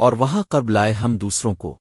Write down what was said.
اور وہاں قرب لائے ہم دوسروں کو۔